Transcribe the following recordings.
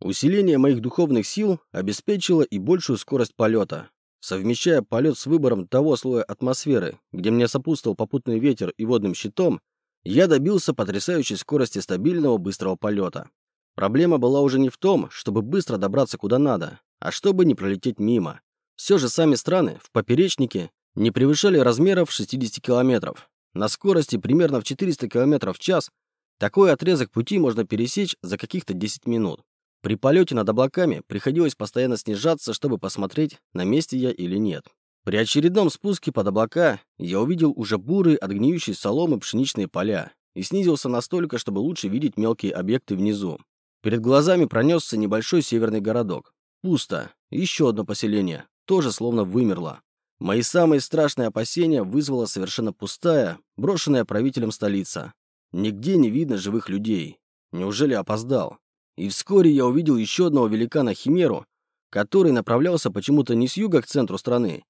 Усиление моих духовных сил обеспечило и большую скорость полета. Совмещая полет с выбором того слоя атмосферы, где мне сопутствовал попутный ветер и водным щитом, я добился потрясающей скорости стабильного быстрого полета. Проблема была уже не в том, чтобы быстро добраться куда надо, а чтобы не пролететь мимо. Все же сами страны в поперечнике не превышали размеров 60 километров. На скорости примерно в 400 километров в час такой отрезок пути можно пересечь за каких-то 10 минут. При полете над облаками приходилось постоянно снижаться, чтобы посмотреть, на месте я или нет. При очередном спуске под облака я увидел уже бурые от гниющей соломы пшеничные поля и снизился настолько, чтобы лучше видеть мелкие объекты внизу. Перед глазами пронесся небольшой северный городок. Пусто. Еще одно поселение. Тоже словно вымерло. Мои самые страшные опасения вызвала совершенно пустая, брошенная правителем столица. Нигде не видно живых людей. Неужели опоздал? И вскоре я увидел еще одного великана Химеру, который направлялся почему-то не с юга к центру страны,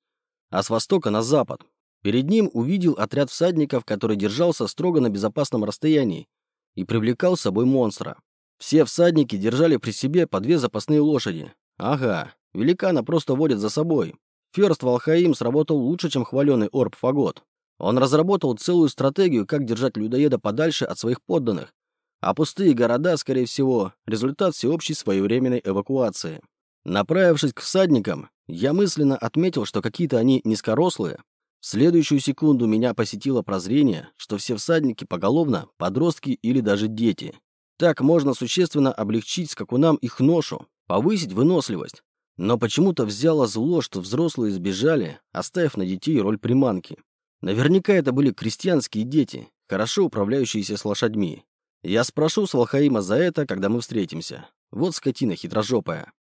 а с востока на запад. Перед ним увидел отряд всадников, который держался строго на безопасном расстоянии и привлекал с собой монстра. Все всадники держали при себе по две запасные лошади. Ага, великана просто водят за собой. Ферст Валхаим сработал лучше, чем хваленый Орб Фагот. Он разработал целую стратегию, как держать людоеда подальше от своих подданных а пустые города, скорее всего, результат всеобщей своевременной эвакуации. Направившись к всадникам, я мысленно отметил, что какие-то они низкорослые. В следующую секунду меня посетило прозрение, что все всадники поголовно подростки или даже дети. Так можно существенно облегчить скакунам их ношу, повысить выносливость. Но почему-то взяло зло, что взрослые сбежали, оставив на детей роль приманки. Наверняка это были крестьянские дети, хорошо управляющиеся с лошадьми. Я спрошу Свалхаима за это, когда мы встретимся. Вот скотина хитрожопая.